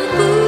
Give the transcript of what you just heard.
不